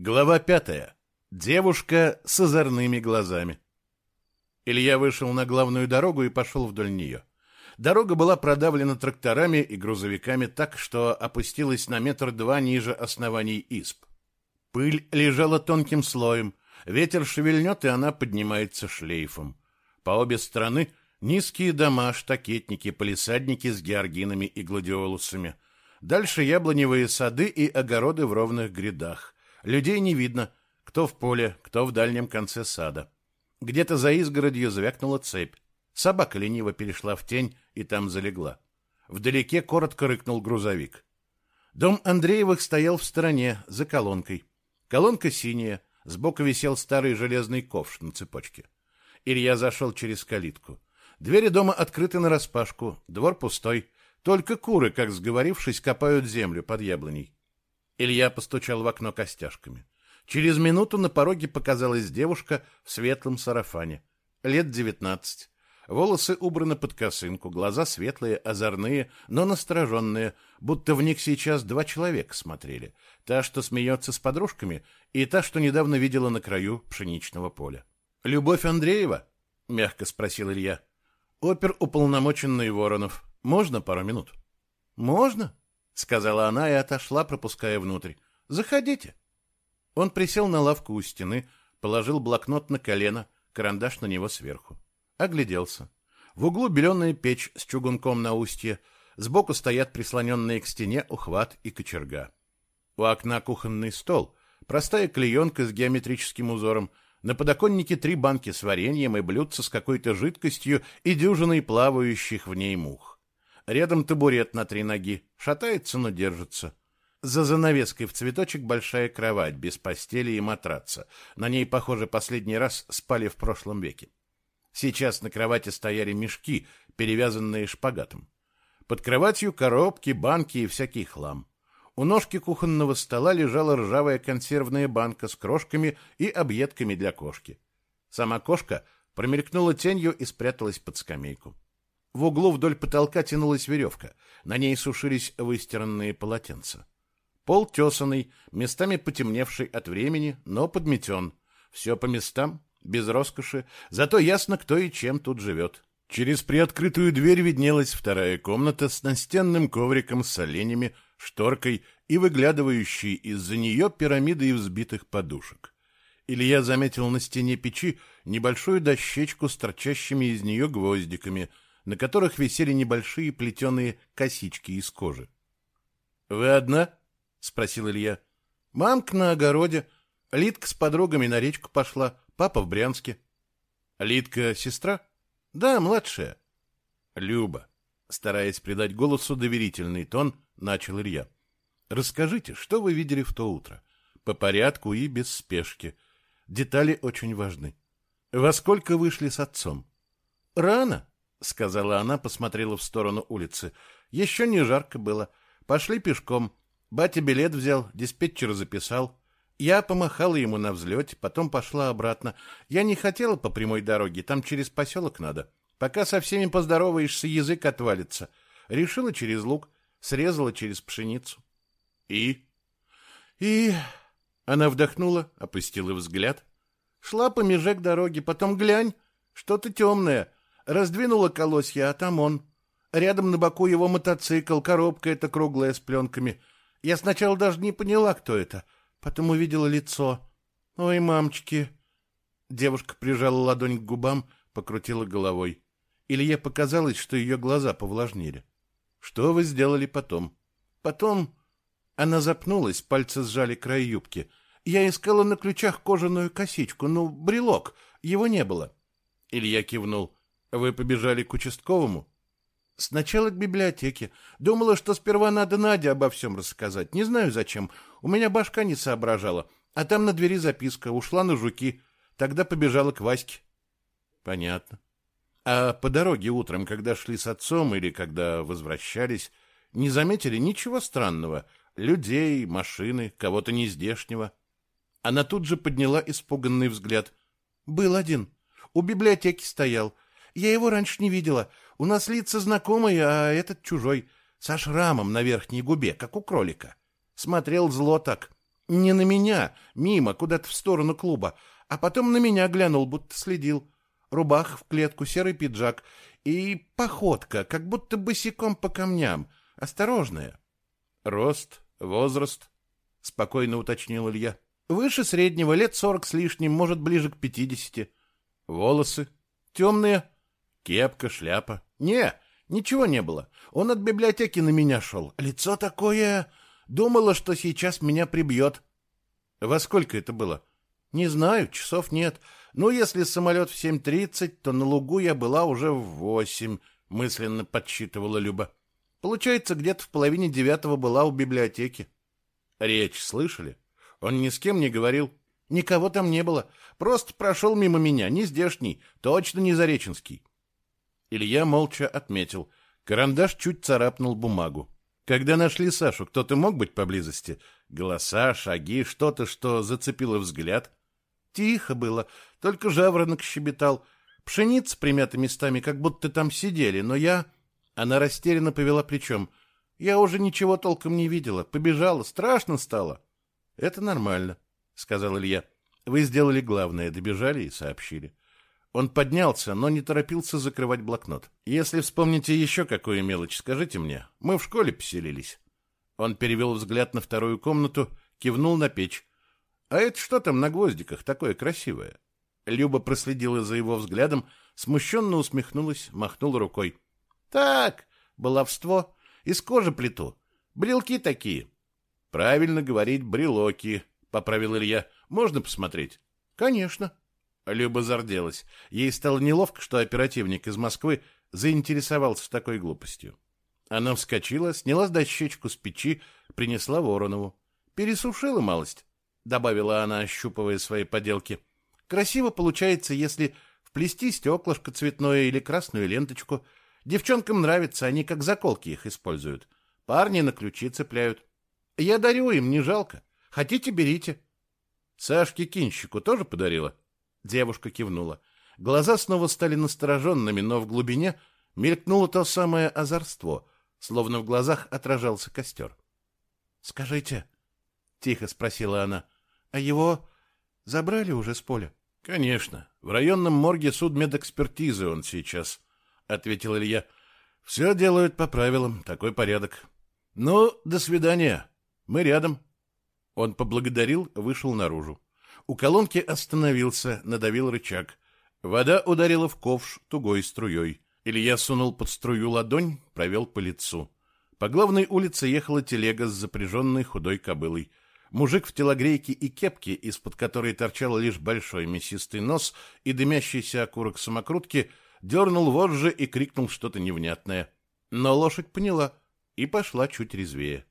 Глава пятая. Девушка с озорными глазами. Илья вышел на главную дорогу и пошел вдоль нее. Дорога была продавлена тракторами и грузовиками так, что опустилась на метр два ниже оснований исп. Пыль лежала тонким слоем, ветер шевельнет, и она поднимается шлейфом. По обе стороны низкие дома, штакетники, полисадники с георгинами и гладиолусами. Дальше яблоневые сады и огороды в ровных грядах. Людей не видно, кто в поле, кто в дальнем конце сада. Где-то за изгородью звякнула цепь. Собака лениво перешла в тень и там залегла. Вдалеке коротко рыкнул грузовик. Дом Андреевых стоял в стороне, за колонкой. Колонка синяя, сбоку висел старый железный ковш на цепочке. Илья зашел через калитку. Двери дома открыты нараспашку, двор пустой. Только куры, как сговорившись, копают землю под яблоней. Илья постучал в окно костяшками. Через минуту на пороге показалась девушка в светлом сарафане. Лет девятнадцать. Волосы убраны под косынку, глаза светлые, озорные, но настороженные, будто в них сейчас два человека смотрели. Та, что смеется с подружками, и та, что недавно видела на краю пшеничного поля. «Любовь Андреева?» — мягко спросил Илья. «Опер уполномоченный Воронов. Можно пару минут?» «Можно?» Сказала она и отошла, пропуская внутрь. Заходите. Он присел на лавку у стены, положил блокнот на колено, карандаш на него сверху. Огляделся. В углу беленая печь с чугунком на устье, сбоку стоят прислоненные к стене ухват и кочерга. У окна кухонный стол, простая клеенка с геометрическим узором, на подоконнике три банки с вареньем и блюдца с какой-то жидкостью и дюжиной плавающих в ней мух. Рядом табурет на три ноги. Шатается, но держится. За занавеской в цветочек большая кровать, без постели и матраца. На ней, похоже, последний раз спали в прошлом веке. Сейчас на кровати стояли мешки, перевязанные шпагатом. Под кроватью коробки, банки и всякий хлам. У ножки кухонного стола лежала ржавая консервная банка с крошками и объедками для кошки. Сама кошка промелькнула тенью и спряталась под скамейку. В углу вдоль потолка тянулась веревка. На ней сушились выстиранные полотенца. Пол тесанный, местами потемневший от времени, но подметен. Все по местам, без роскоши, зато ясно, кто и чем тут живет. Через приоткрытую дверь виднелась вторая комната с настенным ковриком с оленями, шторкой и выглядывающей из-за нее пирамидой взбитых подушек. Илья заметил на стене печи небольшую дощечку с торчащими из нее гвоздиками — на которых висели небольшие плетеные косички из кожи. — Вы одна? — спросил Илья. — Мамка на огороде. Литка с подругами на речку пошла. Папа в Брянске. — Литка сестра? — Да, младшая. — Люба, стараясь придать голосу доверительный тон, начал Илья. — Расскажите, что вы видели в то утро? По порядку и без спешки. Детали очень важны. Во сколько вышли с отцом? — Рано, — сказала она, посмотрела в сторону улицы. — Еще не жарко было. Пошли пешком. Батя билет взял, диспетчер записал. Я помахала ему на взлете, потом пошла обратно. Я не хотела по прямой дороге, там через поселок надо. Пока со всеми поздороваешься, язык отвалится. Решила через луг, срезала через пшеницу. — И? — И... Она вдохнула, опустила взгляд. Шла по меже к дороге, потом глянь, что-то темное — Раздвинула колосья, а там он. Рядом на боку его мотоцикл, коробка эта круглая с пленками. Я сначала даже не поняла, кто это. Потом увидела лицо. Ой, мамочки. Девушка прижала ладонь к губам, покрутила головой. Илье показалось, что ее глаза повлажнели. Что вы сделали потом? Потом... Она запнулась, пальцы сжали край юбки. Я искала на ключах кожаную косичку, ну, брелок. Его не было. Илья кивнул. Вы побежали к участковому? Сначала к библиотеке. Думала, что сперва надо Наде обо всем рассказать. Не знаю зачем. У меня башка не соображала. А там на двери записка. Ушла на жуки. Тогда побежала к Ваське. Понятно. А по дороге утром, когда шли с отцом или когда возвращались, не заметили ничего странного? Людей, машины, кого-то нездешнего? Она тут же подняла испуганный взгляд. Был один. У библиотеки стоял. Я его раньше не видела. У нас лица знакомые, а этот чужой. Со шрамом на верхней губе, как у кролика. Смотрел зло так. Не на меня, мимо, куда-то в сторону клуба, а потом на меня глянул, будто следил. Рубах в клетку, серый пиджак и походка, как будто босиком по камням, осторожная. Рост, возраст, спокойно уточнил Илья. Выше среднего, лет сорок с лишним, может, ближе к пятидесяти. Волосы темные, кепка, шляпа. Не, ничего не было. Он от библиотеки на меня шел. Лицо такое... Думала, что сейчас меня прибьет. Во сколько это было? Не знаю, часов нет. Ну, если самолет в 7.30, то на лугу я была уже в 8, мысленно подсчитывала Люба. Получается, где-то в половине девятого была у библиотеки. Речь слышали? Он ни с кем не говорил. Никого там не было. Просто прошел мимо меня, не здешний, точно не Зареченский. Илья молча отметил. Карандаш чуть царапнул бумагу. Когда нашли Сашу, кто-то мог быть поблизости? Голоса, шаги, что-то, что зацепило взгляд? Тихо было, только жаворонок щебетал. Пшеница примята местами, как будто там сидели, но я... Она растерянно повела плечом. Я уже ничего толком не видела. Побежала, страшно стало. Это нормально, сказал Илья. Вы сделали главное, добежали и сообщили. Он поднялся, но не торопился закрывать блокнот. «Если вспомните еще какую мелочь, скажите мне. Мы в школе поселились». Он перевел взгляд на вторую комнату, кивнул на печь. «А это что там на гвоздиках такое красивое?» Люба проследила за его взглядом, смущенно усмехнулась, махнула рукой. «Так, баловство. Из кожи плиту. Брелки такие». «Правильно говорить, брелоки», — поправил Илья. «Можно посмотреть?» «Конечно». Люба зарделась. Ей стало неловко, что оперативник из Москвы заинтересовался такой глупостью. Она вскочила, сняла дощечку с печи, принесла Воронову. «Пересушила малость», — добавила она, ощупывая свои поделки. «Красиво получается, если вплести стеклышко цветное или красную ленточку. Девчонкам нравится, они как заколки их используют. Парни на ключи цепляют. Я дарю им, не жалко. Хотите, берите». «Сашке Кинщику тоже подарила?» Девушка кивнула. Глаза снова стали настороженными, но в глубине мелькнуло то самое озорство, словно в глазах отражался костер. — Скажите, — тихо спросила она, — а его забрали уже с поля? — Конечно. В районном морге судмедэкспертизы он сейчас, — ответил Илья. — Все делают по правилам, такой порядок. — Ну, до свидания. Мы рядом. Он поблагодарил, вышел наружу. У колонки остановился, надавил рычаг. Вода ударила в ковш тугой струей. Илья сунул под струю ладонь, провел по лицу. По главной улице ехала телега с запряженной худой кобылой. Мужик в телогрейке и кепке, из-под которой торчал лишь большой мясистый нос и дымящийся окурок самокрутки, дернул вожжи и крикнул что-то невнятное. Но лошадь поняла и пошла чуть резвее.